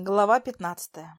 Глава пятнадцатая.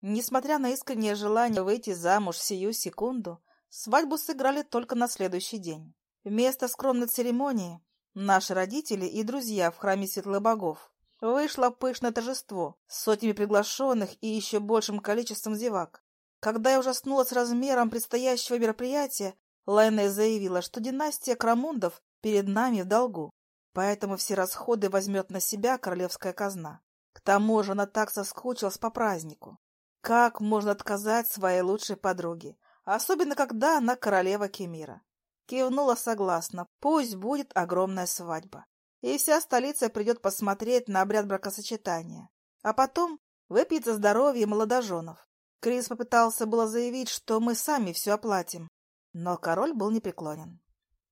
Несмотря на искреннее желание выйти замуж сию секунду, свадьбу сыграли только на следующий день. Вместо скромной церемонии наши родители и друзья в храме светлых богов вышло пышное торжество с сотнями приглашенных и еще большим количеством зевак. Когда я ужаснулась размером предстоящего мероприятия, Лайне заявила, что династия Крамундов перед нами в долгу, поэтому все расходы возьмет на себя королевская казна. К тому же она так соскучилась по празднику. Как можно отказать своей лучшей подруге, особенно когда она королева Кемира? Кивнула согласно, пусть будет огромная свадьба. И вся столица придет посмотреть на обряд бракосочетания. А потом выпьет за здоровье молодоженов. Крис попытался было заявить, что мы сами все оплатим, но король был непреклонен.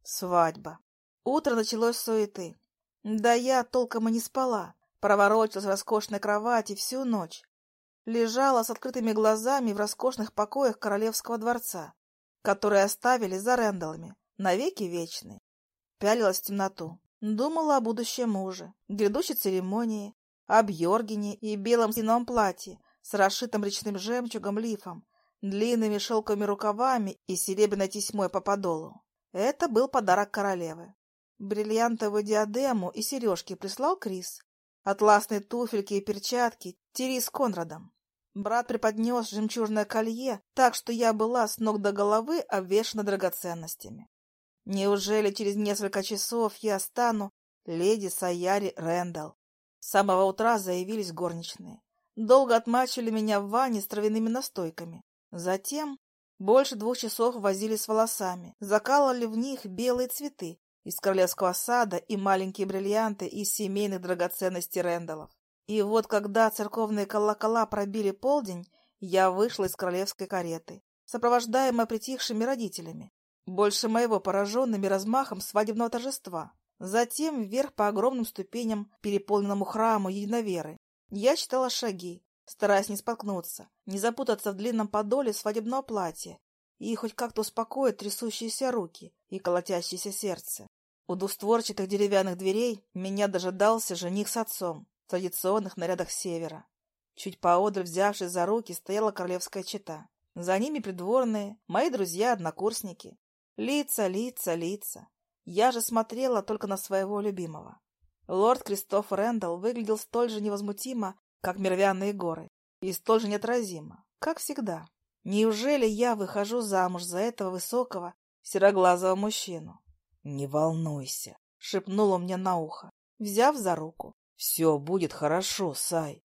Свадьба. Утро началось с суеты. Да я толком и не спала. Проворочилась в роскошной кровати всю ночь. Лежала с открытыми глазами в роскошных покоях королевского дворца, которые оставили за Рэндаллами, навеки вечные. Пялилась в темноту. Думала о будущем муже, грядущей церемонии, об Йоргене и белом сином платье с расшитым речным жемчугом лифом, длинными шелковыми рукавами и серебряной тесьмой по подолу. Это был подарок королевы. Бриллиантовую диадему и сережки прислал Крис, атласные туфельки и перчатки Тири с Конрадом. Брат преподнес жемчужное колье, так что я была с ног до головы обвешана драгоценностями. Неужели через несколько часов я стану леди Саяри Рэндалл? С самого утра заявились горничные. Долго отмачивали меня в ванне с травяными настойками. Затем больше двух часов возили с волосами, закалывали в них белые цветы, из королевского сада и маленькие бриллианты из семейных драгоценностей Рэндаллов. И вот когда церковные колокола пробили полдень, я вышла из королевской кареты, сопровождаемая притихшими родителями, больше моего пораженными размахом свадебного торжества. Затем вверх по огромным ступеням, переполненному храму единоверы. Я читала шаги, стараясь не споткнуться, не запутаться в длинном подоле свадебного платья и хоть как-то успокоить трясущиеся руки и колотящееся сердце. У двустворчатых деревянных дверей меня дожидался жених с отцом в традиционных нарядах севера. Чуть поодаль, взявшись за руки, стояла королевская чета. За ними придворные, мои друзья-однокурсники. Лица, лица, лица. Я же смотрела только на своего любимого. Лорд Кристоф Рэндалл выглядел столь же невозмутимо, как мервяные горы, и столь же неотразимо, как всегда. Неужели я выхожу замуж за этого высокого, сероглазого мужчину? «Не волнуйся», — шепнул он мне на ухо, взяв за руку. «Все будет хорошо, Сай.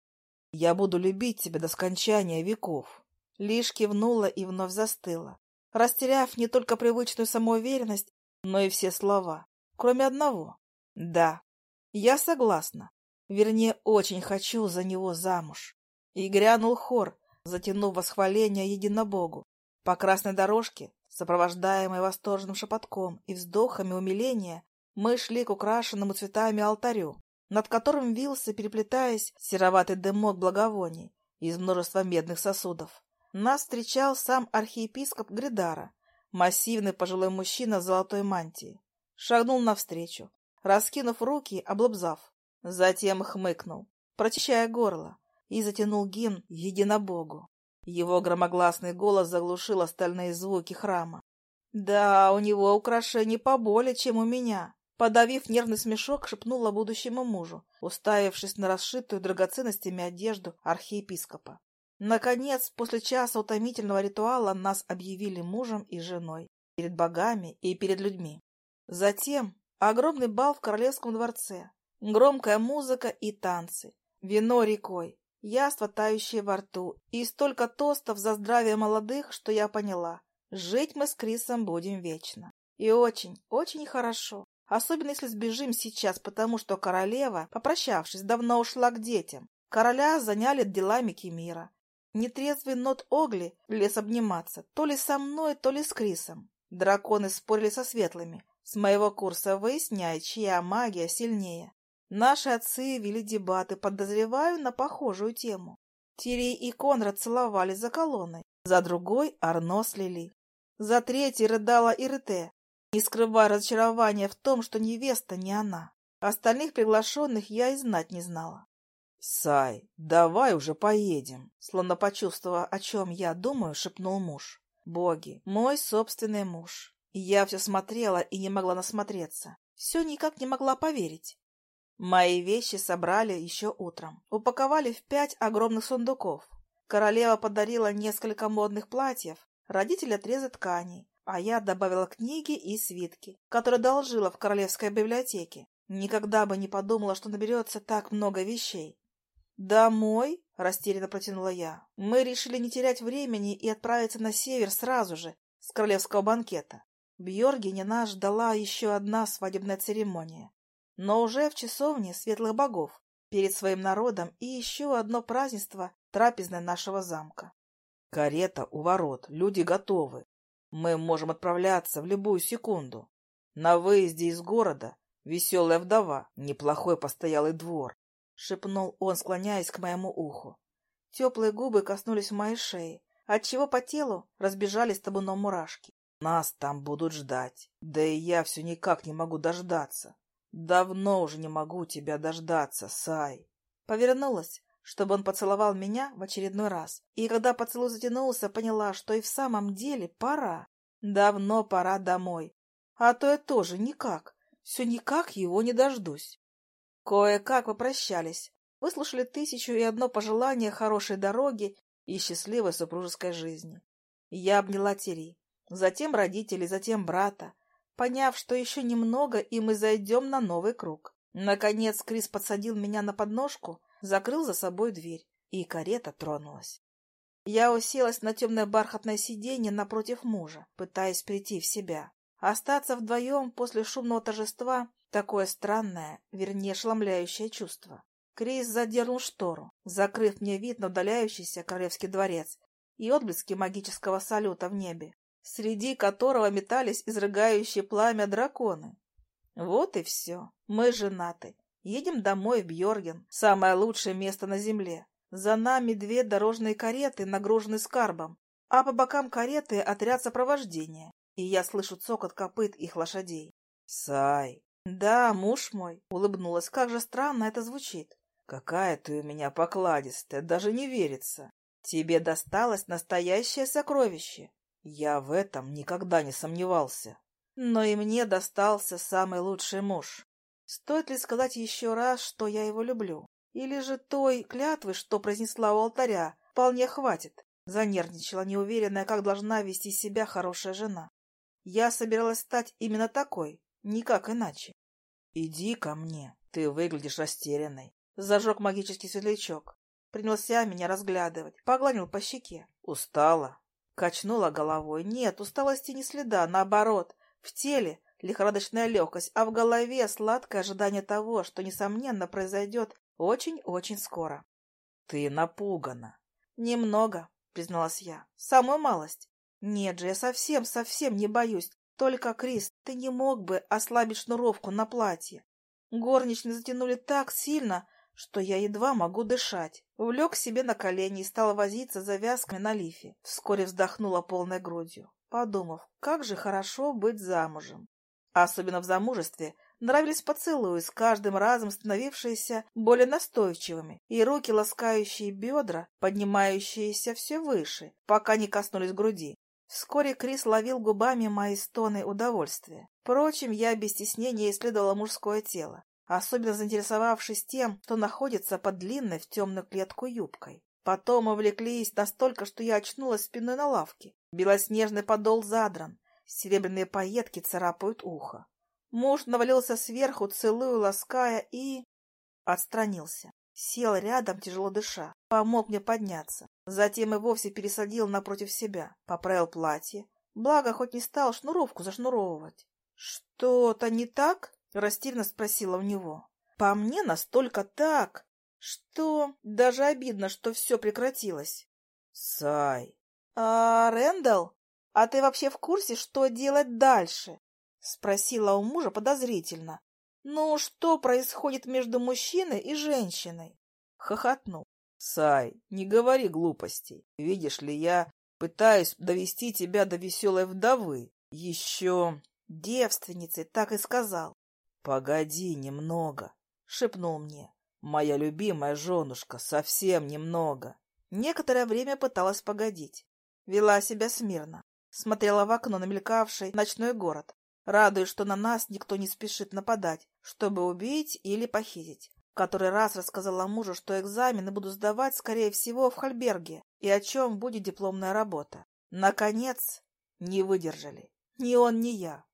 Я буду любить тебя до скончания веков». Лишь кивнула и вновь застыла, растеряв не только привычную самоуверенность, но и все слова, кроме одного. «Да, я согласна. Вернее, очень хочу за него замуж». И грянул хор, затянув восхваление единобогу. По красной дорожке Сопровождаемые восторженным шепотком и вздохами умиления, мы шли к украшенному цветами алтарю, над которым вился, переплетаясь, сероватый дымок благовоний из множества медных сосудов. Нас встречал сам архиепископ Гридара, массивный пожилой мужчина в золотой мантии. Шагнул навстречу, раскинув руки, облобзав. Затем хмыкнул, прочищая горло, и затянул гимн единобогу. Его громогласный голос заглушил остальные звуки храма. «Да, у него украшений поболее, чем у меня», Подавив нервный смешок, шепнула будущему мужу, уставившись на расшитую драгоценностями одежду архиепископа. Наконец, после часа утомительного ритуала нас объявили мужем и женой перед богами и перед людьми. Затем огромный бал в королевском дворце, громкая музыка и танцы, вино рекой, яства, тающие во рту, и столько тостов за здравие молодых, что я поняла, жить мы с Крисом будем вечно. И очень, очень хорошо. Особенно если сбежим сейчас, потому что королева, попрощавшись, давно ушла к детям. Короля заняли делами Кемира. Нетрезвый нот Огли лез обниматься, то ли со мной, то ли с Крисом. Драконы спорили со светлыми, с моего курса выясняя, чья магия сильнее. Наши отцы вели дебаты, подозреваю, на похожую тему. Тирей и Конрад целовались за колонной, за другой Арно слили. За третьей рыдала Ирте, не скрывая разочарования в том, что невеста не она. Остальных приглашенных я и знать не знала. Сай, давай уже поедем. Словно почувствовав, о чем я думаю, шепнул муж. Боги, мой собственный муж. Я все смотрела и не могла насмотреться. Все никак не могла поверить. Мои вещи собрали еще утром. Упаковали в пять огромных сундуков. Королева подарила несколько модных платьев, родители отрезы тканей, а я добавила книги и свитки, которые одолжила в королевской библиотеке. Никогда бы не подумала, что наберется так много вещей. «Домой?» — растерянно протянула я. «Мы решили не терять времени и отправиться на север сразу же, с королевского банкета. Бьоргене нас ждала еще одна свадебная церемония, но уже в часовне светлых богов, перед своим народом и еще одно празднество трапезной нашего замка. Карета у ворот, люди готовы. Мы можем отправляться в любую секунду. На выезде из города веселая вдова, неплохой постоялый двор, — шепнул он, склоняясь к моему уху. Теплые губы коснулись моей шеи, отчего по телу разбежались табуном мурашки. Нас там будут ждать, да и я все никак не могу дождаться. Давно уже не могу тебя дождаться, Сай. Повернулась, чтобы он поцеловал меня в очередной раз, и когда поцелуй затянулся, поняла, что и в самом деле пора. Давно пора домой. А то я тоже никак, все никак его не дождусь. Кое-как попрощались, выслушали тысячу и одно пожелание хорошей дороги и счастливой супружеской жизни. Я обняла Тери, затем родителей, затем брата, поняв, что еще немного, и мы зайдем на новый круг. Наконец Крис подсадил меня на подножку, закрыл за собой дверь, и карета тронулась. Я уселась на темное бархатное сиденье напротив мужа, пытаясь прийти в себя. Остаться вдвоем после шумного торжества Такое странное, вернее, шламляющее чувство. Крис задернул штору, закрыв мне вид на удаляющийся королевский дворец и отблески магического салюта в небе, среди которого метались изрыгающие пламя драконы. Вот и все. Мы женаты. Едем домой в Бьорген, самое лучшее место на земле. За нами две дорожные кареты, нагруженные скарбом, а по бокам кареты отряд сопровождения, и я слышу цокот копыт их лошадей. «Сай!» «Да, муж мой», — улыбнулась, — «как же странно это звучит». «Какая ты у меня покладистая, даже не верится. Тебе досталось настоящее сокровище. Я в этом никогда не сомневался. Но и мне достался самый лучший муж. Стоит ли сказать еще раз, что я его люблю? Или же той клятвы, что произнесла у алтаря, вполне хватит?» Занервничала, неуверенная, как должна вести себя хорошая жена. Я собиралась стать именно такой, Никак иначе. «Иди ко мне, ты выглядишь растерянной». Зажег магический светлячок. Принялся меня разглядывать, погладил по щеке. Устала. Качнула головой. Нет, усталости не следа, наоборот. В теле лихорадочная легкость, а в голове сладкое ожидание того, что, несомненно, произойдет очень-очень скоро. «Ты напугана». «Немного», — призналась я. «Самую малость». «Нет же, я совсем-совсем не боюсь. Только, Крис, ты не мог бы ослабить шнуровку на платье. Горничные затянули так сильно, что я едва могу дышать. Влек себе на колени и стал возиться завязками на лифе. Вскоре вздохнула полной грудью, подумав, как же хорошо быть замужем. Особенно в замужестве нравились поцелуи, с каждым разом становившиеся более настойчивыми, и руки, ласкающие бедра, поднимающиеся все выше, пока не коснулись груди. Вскоре Крис ловил губами мои стоны удовольствия. Впрочем, я без стеснения исследовала мужское тело, особенно заинтересовавшись тем, что находится под длинной в темную клетку юбкой. Потом увлеклись настолько, что я очнулась спиной на лавке. Белоснежный подол задран, серебряные пайетки царапают ухо. Муж навалился сверху, целую, лаская, и... Отстранился. Сел рядом, тяжело дыша, помог мне подняться. Затем и вовсе пересадил напротив себя, поправил платье. Благо, хоть не стал шнуровку зашнуровывать. — Что-то не так? — растерянно спросила у него. — По мне настолько так, что даже обидно, что все прекратилось. — Сай. — А, Рэндалл, а ты вообще в курсе, что делать дальше? — спросила у мужа подозрительно, ну, что происходит между мужчиной и женщиной? Хохотнул. Сай, не говори глупостей. Видишь ли, я пытаюсь довести тебя до веселой вдовы. Еще девственницей, так и сказал. Погоди немного, шепнул мне. Моя любимая женушка, совсем немного. Некоторое время пыталась погодить. Вела себя смирно. Смотрела в окно на мелькавший ночной город, радуясь, что на нас никто не спешит нападать, чтобы убить или похитить. В который раз рассказала мужу, что экзамены буду сдавать, скорее всего, в Хальберге, и о чем будет дипломная работа. Наконец, не выдержали. Ни он, ни я.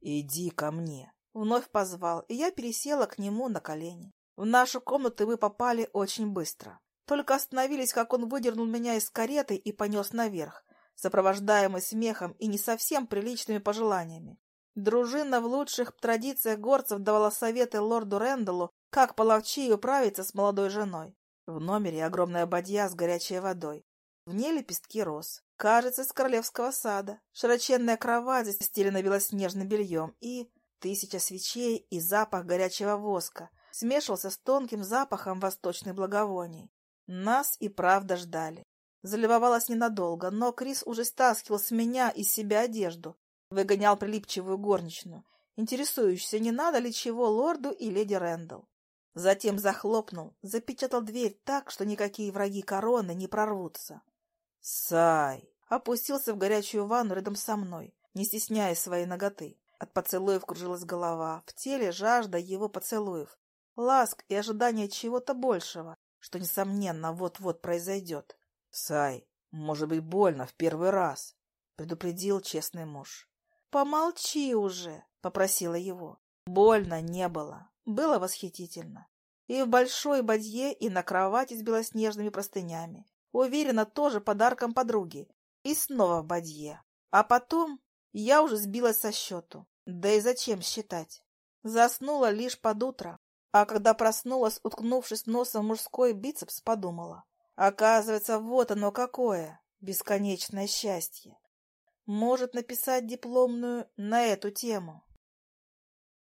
«Иди ко мне», — вновь позвал, и я пересела к нему на колени. В нашу комнату вы попали очень быстро. Только остановились, как он выдернул меня из кареты и понес наверх, сопровождаемый смехом и не совсем приличными пожеланиями. Дружина в лучших традициях горцев давала советы лорду Рэндаллу, как половчей управиться с молодой женой. В номере огромная бадья с горячей водой. В ней лепестки роз. Кажется, из королевского сада. Широченная кровать застелена белоснежным бельем и тысяча свечей и запах горячего воска смешивался с тонким запахом восточных благовоний. Нас и правда ждали. Залюбовалась ненадолго, но Крис уже стаскивал с меня и себя одежду, выгонял прилипчивую горничную, интересующуюся, не надо ли чего лорду и леди Рэндалл. Затем захлопнул, запечатал дверь так, что никакие враги короны не прорвутся. Сай опустился в горячую ванну рядом со мной, не стесняя своей ноготы. От поцелуев кружилась голова, в теле жажда его поцелуев, ласк и ожидание чего-то большего, что, несомненно, вот-вот произойдет. — Сай, может быть, больно в первый раз, — предупредил честный муж. — Помолчи уже, — попросила его. Больно не было, было восхитительно. И в большой бадье, и на кровати с белоснежными простынями. Уверена, тоже подарком подруги. И снова в бадье. А потом я уже сбилась со счету. Да и зачем считать? Заснула лишь под утро. А когда проснулась, уткнувшись носом в мужской бицепс, подумала. Оказывается, вот оно какое, бесконечное счастье. Может написать дипломную на эту тему.